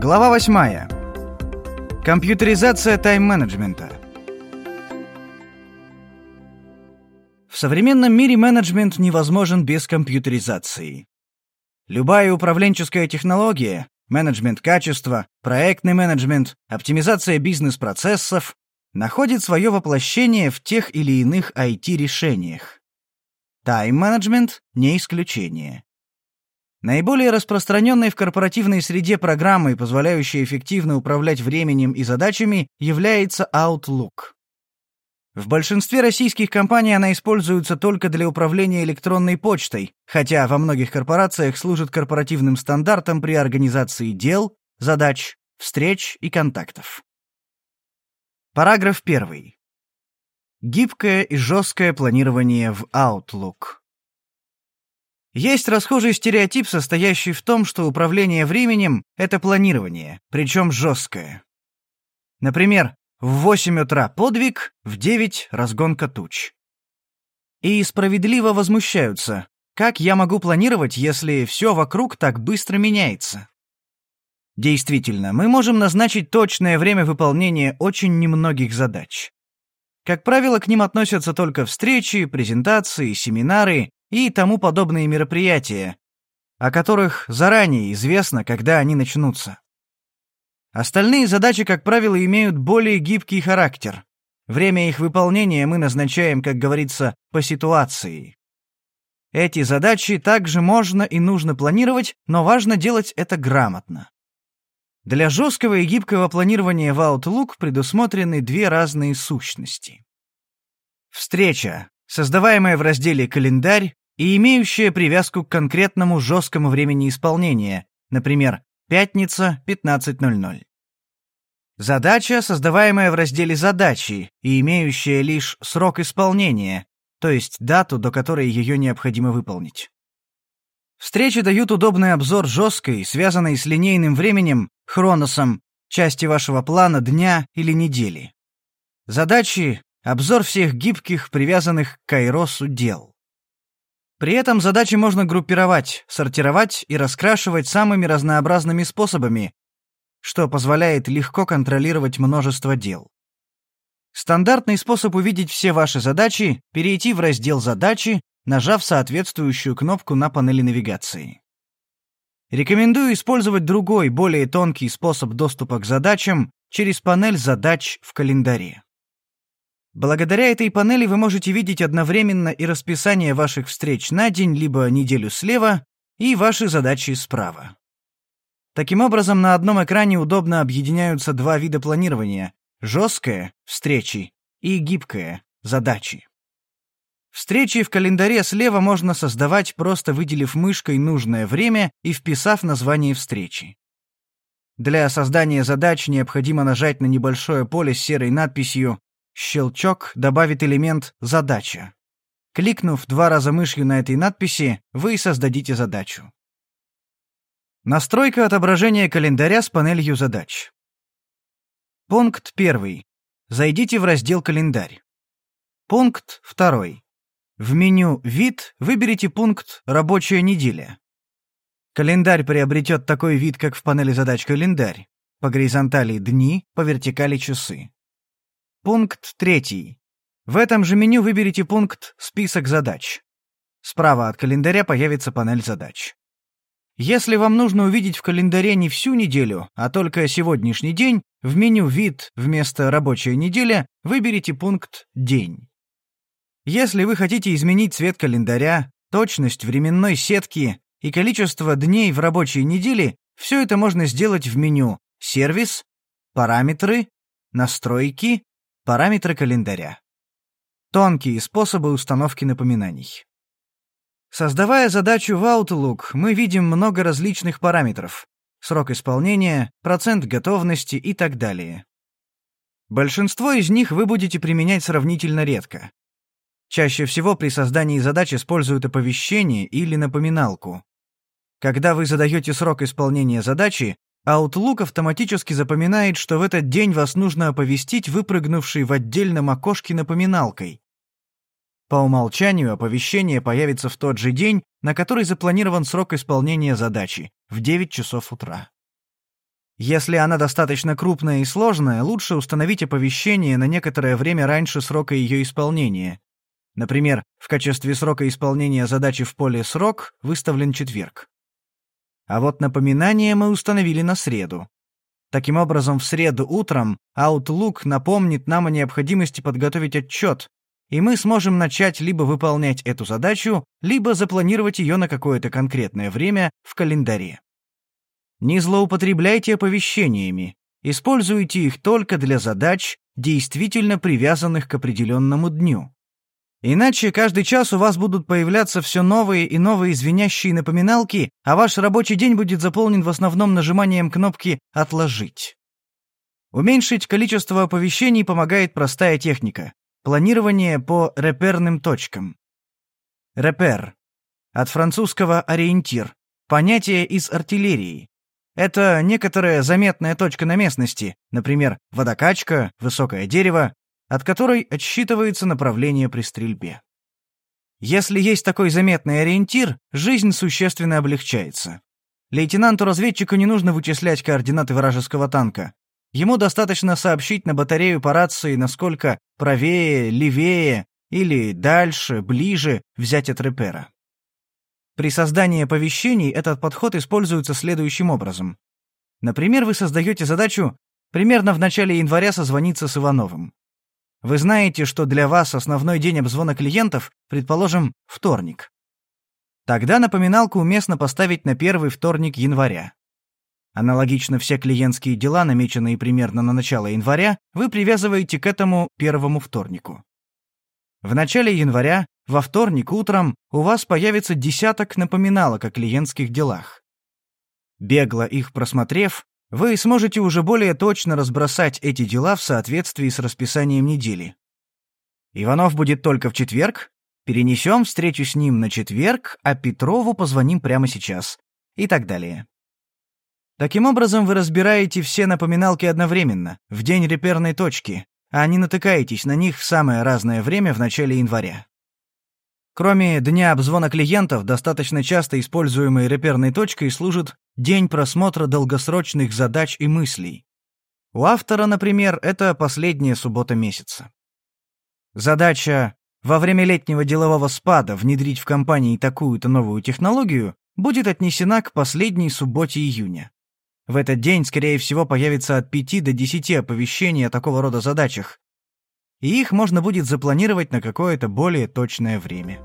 Глава 8. Компьютеризация тайм-менеджмента. В современном мире менеджмент невозможен без компьютеризации. Любая управленческая технология, менеджмент качества, проектный менеджмент, оптимизация бизнес-процессов находит свое воплощение в тех или иных IT-решениях. Тайм-менеджмент не исключение. Наиболее распространенной в корпоративной среде программой, позволяющей эффективно управлять временем и задачами, является Outlook. В большинстве российских компаний она используется только для управления электронной почтой, хотя во многих корпорациях служит корпоративным стандартом при организации дел, задач, встреч и контактов. Параграф 1. Гибкое и жесткое планирование в Outlook. Есть расхожий стереотип, состоящий в том, что управление временем — это планирование, причем жесткое. Например, в 8 утра подвиг, в 9 — разгонка туч. И справедливо возмущаются. Как я могу планировать, если все вокруг так быстро меняется? Действительно, мы можем назначить точное время выполнения очень немногих задач. Как правило, к ним относятся только встречи, презентации, семинары и тому подобные мероприятия, о которых заранее известно, когда они начнутся. Остальные задачи, как правило, имеют более гибкий характер. Время их выполнения мы назначаем, как говорится, по ситуации. Эти задачи также можно и нужно планировать, но важно делать это грамотно. Для жесткого и гибкого планирования в Outlook предусмотрены две разные сущности. Встреча, создаваемая в разделе «Календарь» и имеющая привязку к конкретному жесткому времени исполнения, например, пятница, 15.00. Задача, создаваемая в разделе «Задачи» и имеющая лишь срок исполнения, то есть дату, до которой ее необходимо выполнить. Встречи дают удобный обзор жесткой, связанной с линейным временем, хроносом, части вашего плана дня или недели. Задачи — обзор всех гибких, привязанных к кайросу дел. При этом задачи можно группировать, сортировать и раскрашивать самыми разнообразными способами, что позволяет легко контролировать множество дел. Стандартный способ увидеть все ваши задачи — перейти в раздел «Задачи», нажав соответствующую кнопку на панели навигации. Рекомендую использовать другой, более тонкий способ доступа к задачам через панель задач в календаре. Благодаря этой панели вы можете видеть одновременно и расписание ваших встреч на день либо неделю слева, и ваши задачи справа. Таким образом, на одном экране удобно объединяются два вида планирования — жесткое — встречи и гибкое — задачи. Встречи в календаре слева можно создавать, просто выделив мышкой нужное время и вписав название встречи. Для создания задач необходимо нажать на небольшое поле с серой надписью Щелчок добавит элемент «Задача». Кликнув два раза мышью на этой надписи, вы создадите задачу. Настройка отображения календаря с панелью задач. Пункт 1. Зайдите в раздел «Календарь». Пункт 2. В меню «Вид» выберите пункт «Рабочая неделя». Календарь приобретет такой вид, как в панели задач «Календарь». По горизонтали «Дни», по вертикали «Часы». Пункт третий. В этом же меню выберите пункт «Список задач». Справа от календаря появится панель задач. Если вам нужно увидеть в календаре не всю неделю, а только сегодняшний день, в меню «Вид» вместо «Рабочая неделя» выберите пункт «День». Если вы хотите изменить цвет календаря, точность временной сетки и количество дней в рабочей неделе, все это можно сделать в меню «Сервис», «Параметры», «Настройки», Параметры календаря. Тонкие способы установки напоминаний. Создавая задачу в Outlook, мы видим много различных параметров. Срок исполнения, процент готовности и так далее. Большинство из них вы будете применять сравнительно редко. Чаще всего при создании задач используют оповещение или напоминалку. Когда вы задаете срок исполнения задачи, Outlook автоматически запоминает, что в этот день вас нужно оповестить выпрыгнувшей в отдельном окошке напоминалкой. По умолчанию оповещение появится в тот же день, на который запланирован срок исполнения задачи, в 9 часов утра. Если она достаточно крупная и сложная, лучше установить оповещение на некоторое время раньше срока ее исполнения. Например, в качестве срока исполнения задачи в поле «Срок» выставлен четверг. А вот напоминание мы установили на среду. Таким образом, в среду утром Outlook напомнит нам о необходимости подготовить отчет, и мы сможем начать либо выполнять эту задачу, либо запланировать ее на какое-то конкретное время в календаре. Не злоупотребляйте оповещениями. Используйте их только для задач, действительно привязанных к определенному дню. Иначе каждый час у вас будут появляться все новые и новые звенящие напоминалки, а ваш рабочий день будет заполнен в основном нажиманием кнопки «Отложить». Уменьшить количество оповещений помогает простая техника – планирование по реперным точкам. Репер. От французского «ориентир» – понятие из артиллерии. Это некоторая заметная точка на местности, например, водокачка, высокое дерево, от которой отсчитывается направление при стрельбе. Если есть такой заметный ориентир, жизнь существенно облегчается. Лейтенанту-разведчику не нужно вычислять координаты вражеского танка. Ему достаточно сообщить на батарею по рации, насколько правее, левее или дальше, ближе взять от репера. При создании оповещений этот подход используется следующим образом. Например, вы создаете задачу примерно в начале января созвониться с Ивановым. Вы знаете, что для вас основной день обзвона клиентов, предположим, вторник. Тогда напоминалку уместно поставить на первый вторник января. Аналогично все клиентские дела, намеченные примерно на начало января, вы привязываете к этому первому вторнику. В начале января во вторник утром у вас появится десяток напоминалок о клиентских делах. Бегло их просмотрев, вы сможете уже более точно разбросать эти дела в соответствии с расписанием недели. Иванов будет только в четверг, перенесем встречу с ним на четверг, а Петрову позвоним прямо сейчас. И так далее. Таким образом, вы разбираете все напоминалки одновременно, в день реперной точки, а не натыкаетесь на них в самое разное время в начале января. Кроме дня обзвона клиентов, достаточно часто используемой реперной точкой служит день просмотра долгосрочных задач и мыслей. У автора, например, это последняя суббота месяца. Задача во время летнего делового спада внедрить в компании такую-то новую технологию будет отнесена к последней субботе июня. В этот день, скорее всего, появится от 5 до 10 оповещений о такого рода задачах, и их можно будет запланировать на какое-то более точное время.